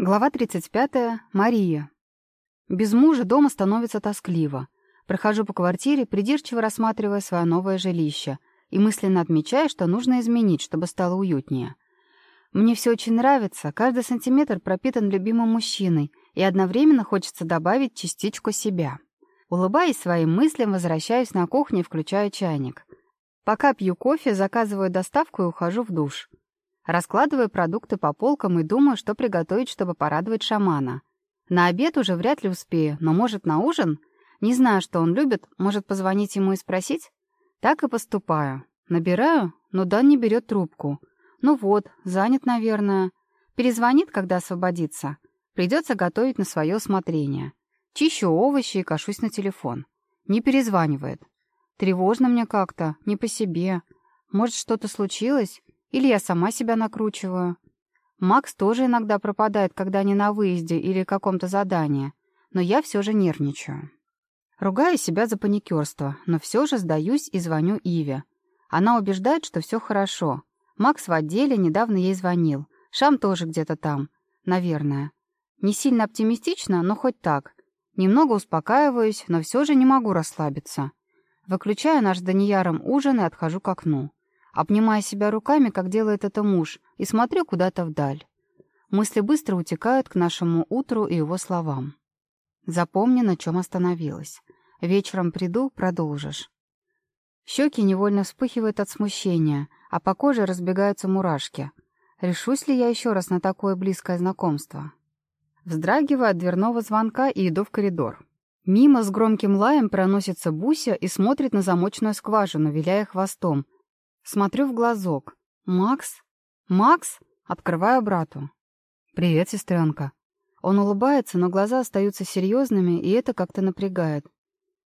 Глава 35. Мария. Без мужа дома становится тоскливо. Прохожу по квартире, придирчиво рассматривая свое новое жилище, и мысленно отмечаю, что нужно изменить, чтобы стало уютнее. Мне все очень нравится, каждый сантиметр пропитан любимым мужчиной, и одновременно хочется добавить частичку себя. Улыбаясь своим мыслям, возвращаюсь на кухню и включаю чайник. Пока пью кофе, заказываю доставку и ухожу в душ. Раскладываю продукты по полкам и думаю, что приготовить, чтобы порадовать шамана. На обед уже вряд ли успею, но, может, на ужин? Не знаю, что он любит, может, позвонить ему и спросить? Так и поступаю. Набираю, но Дан не берет трубку. Ну вот, занят, наверное. Перезвонит, когда освободится. Придется готовить на свое усмотрение. Чищу овощи и кашусь на телефон. Не перезванивает. Тревожно мне как-то, не по себе. Может, что-то случилось? Или я сама себя накручиваю. Макс тоже иногда пропадает, когда не на выезде или каком-то задании. Но я все же нервничаю. Ругаю себя за паникерство, но все же сдаюсь и звоню Иве. Она убеждает, что все хорошо. Макс в отделе, недавно ей звонил. Шам тоже где-то там. Наверное. Не сильно оптимистично, но хоть так. Немного успокаиваюсь, но все же не могу расслабиться. Выключаю наш с Данияром ужин и отхожу к окну обнимая себя руками, как делает это муж, и смотрю куда-то вдаль. Мысли быстро утекают к нашему утру и его словам. Запомни, на чем остановилась. Вечером приду, продолжишь. Щеки невольно вспыхивают от смущения, а по коже разбегаются мурашки. Решусь ли я еще раз на такое близкое знакомство? Вздрагиваю от дверного звонка и иду в коридор. Мимо с громким лаем проносится Буся и смотрит на замочную скважину, виляя хвостом, Смотрю в глазок. «Макс? Макс?» Открываю брату. «Привет, сестренка». Он улыбается, но глаза остаются серьезными, и это как-то напрягает.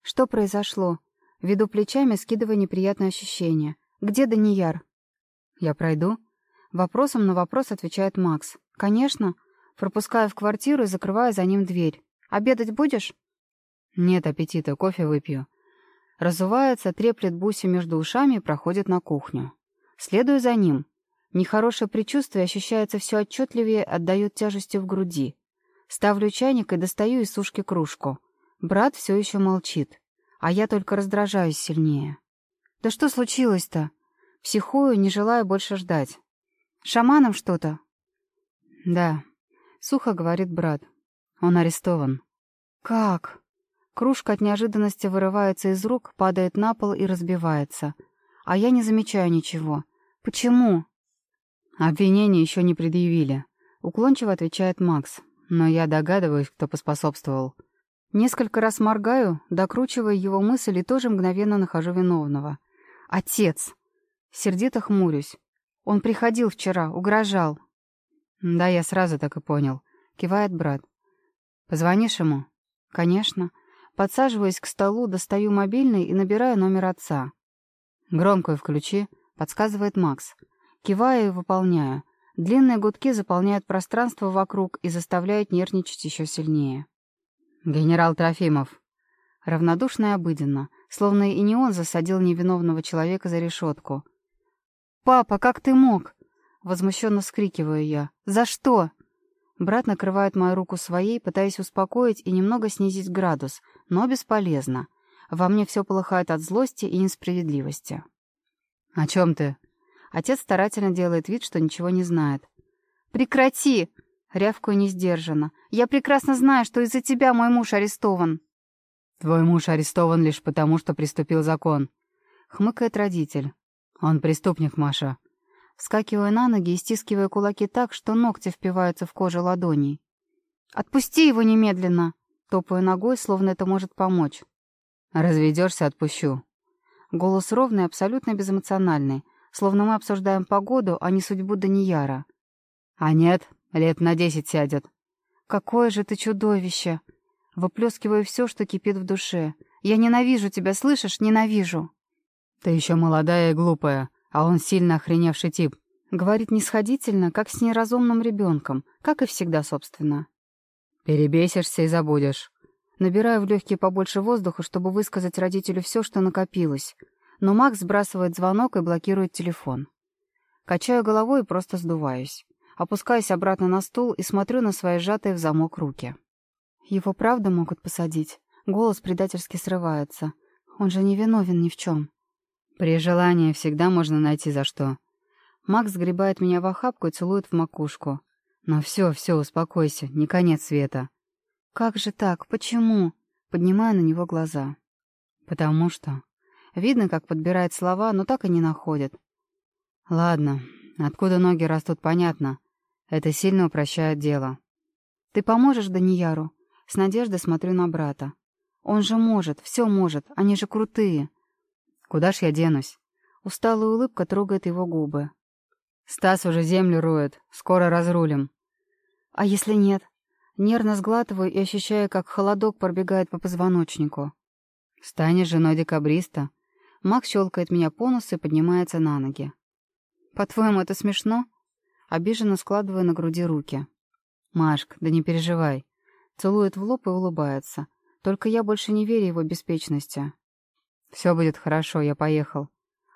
«Что произошло?» Веду плечами, скидывая неприятное ощущение. «Где Данияр?» «Я пройду?» Вопросом на вопрос отвечает Макс. «Конечно». Пропускаю в квартиру и закрываю за ним дверь. «Обедать будешь?» «Нет аппетита, кофе выпью». Разувается, треплет Буси между ушами и проходит на кухню. Следую за ним. Нехорошее предчувствие ощущается все отчетливее, отдает тяжестью в груди. Ставлю чайник и достаю из сушки кружку. Брат все еще молчит, а я только раздражаюсь сильнее. «Да что случилось-то?» Психую, не желаю больше ждать. «Шаманом что-то?» «Да», — сухо говорит брат. «Он арестован». «Как?» Кружка от неожиданности вырывается из рук, падает на пол и разбивается. А я не замечаю ничего. Почему? Обвинения еще не предъявили. Уклончиво отвечает Макс. Но я догадываюсь, кто поспособствовал. Несколько раз моргаю, докручивая его мысль и тоже мгновенно нахожу виновного. Отец. Сердито хмурюсь. Он приходил вчера, угрожал. Да, я сразу так и понял. Кивает брат. Позвонишь ему? Конечно. Подсаживаясь к столу, достаю мобильный и набираю номер отца. «Громкую включи», — подсказывает Макс. Киваю и выполняю. Длинные гудки заполняют пространство вокруг и заставляют нервничать еще сильнее. «Генерал Трофимов». Равнодушно и обыденно, словно и не он засадил невиновного человека за решетку. «Папа, как ты мог?» Возмущенно вскрикиваю я. «За что?» Брат накрывает мою руку своей, пытаясь успокоить и немного снизить градус, но бесполезно. Во мне все полыхает от злости и несправедливости. «О чем ты?» Отец старательно делает вид, что ничего не знает. «Прекрати!» — рявкую несдержанно. «Я прекрасно знаю, что из-за тебя мой муж арестован». «Твой муж арестован лишь потому, что приступил закон», — хмыкает родитель. «Он преступник, Маша. Вскакивая на ноги и стискивая кулаки так, что ногти впиваются в кожу ладоней. «Отпусти его немедленно!» Топаю ногой, словно это может помочь. «Разведешься, отпущу». Голос ровный, абсолютно безэмоциональный, словно мы обсуждаем погоду, а не судьбу Данияра. «А нет, лет на десять сядет». «Какое же ты чудовище!» Выплескиваю все, что кипит в душе. «Я ненавижу тебя, слышишь? Ненавижу!» «Ты еще молодая и глупая а он сильно охреневший тип. Говорит нисходительно, как с неразумным ребенком, как и всегда, собственно. Перебесишься и забудешь. Набираю в легкие побольше воздуха, чтобы высказать родителю все, что накопилось. Но Макс сбрасывает звонок и блокирует телефон. Качаю головой и просто сдуваюсь. Опускаюсь обратно на стул и смотрю на свои сжатые в замок руки. Его правда могут посадить? Голос предательски срывается. Он же не виновен ни в чем. При желании всегда можно найти за что. Макс сгребает меня в охапку и целует в макушку. «Ну все, все, успокойся, не конец света». «Как же так? Почему?» Поднимаю на него глаза. «Потому что...» Видно, как подбирает слова, но так и не находит. «Ладно, откуда ноги растут, понятно. Это сильно упрощает дело». «Ты поможешь Данияру?» С надеждой смотрю на брата. «Он же может, все может, они же крутые». «Куда ж я денусь?» Усталая улыбка трогает его губы. «Стас уже землю роет, скоро разрулим». «А если нет?» Нервно сглатываю и ощущаю, как холодок пробегает по позвоночнику. «Станешь женой декабриста?» Макс щелкает меня по носу и поднимается на ноги. «По-твоему, это смешно?» Обиженно складываю на груди руки. «Машк, да не переживай». Целует в лоб и улыбается. Только я больше не верю его беспечности. «Все будет хорошо, я поехал».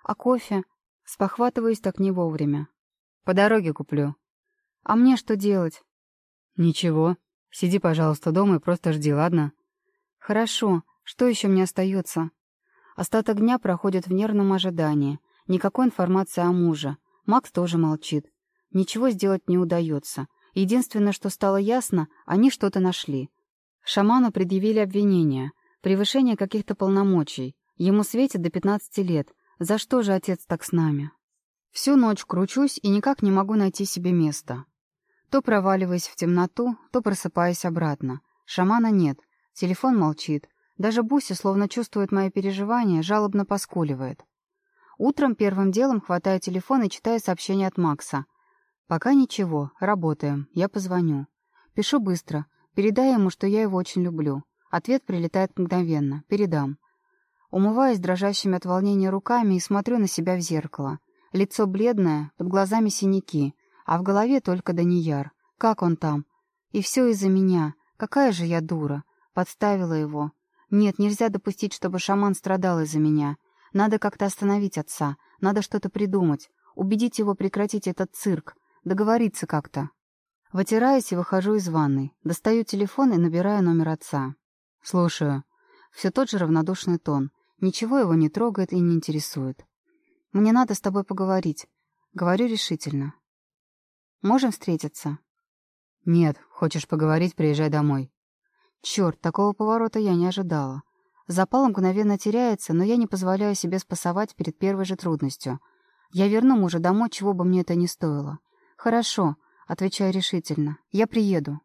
«А кофе?» Спохватываюсь так не вовремя. «По дороге куплю». «А мне что делать?» «Ничего. Сиди, пожалуйста, дома и просто жди, ладно?» «Хорошо. Что еще мне остается?» Остаток дня проходит в нервном ожидании. Никакой информации о муже. Макс тоже молчит. Ничего сделать не удается. Единственное, что стало ясно, они что-то нашли. Шаману предъявили обвинение. Превышение каких-то полномочий. Ему светит до 15 лет. За что же отец так с нами? Всю ночь кручусь и никак не могу найти себе места. То проваливаясь в темноту, то просыпаясь обратно. Шамана нет, телефон молчит. Даже Буся, словно чувствует мои переживания, жалобно поскуливает. Утром первым делом хватаю телефон и читаю сообщение от Макса. «Пока ничего, работаем, я позвоню». Пишу быстро, передай ему, что я его очень люблю. Ответ прилетает мгновенно, передам. Умываюсь дрожащими от волнения руками и смотрю на себя в зеркало. Лицо бледное, под глазами синяки. А в голове только Данияр. Как он там? И все из-за меня. Какая же я дура. Подставила его. Нет, нельзя допустить, чтобы шаман страдал из-за меня. Надо как-то остановить отца. Надо что-то придумать. Убедить его прекратить этот цирк. Договориться как-то. Вытираюсь и выхожу из ванной. Достаю телефон и набираю номер отца. Слушаю. Все тот же равнодушный тон. Ничего его не трогает и не интересует. Мне надо с тобой поговорить. Говорю решительно. Можем встретиться?» «Нет, хочешь поговорить, приезжай домой». Черт, такого поворота я не ожидала. Запал мгновенно теряется, но я не позволяю себе спасовать перед первой же трудностью. Я верну мужа домой, чего бы мне это ни стоило. «Хорошо», — отвечаю решительно. «Я приеду».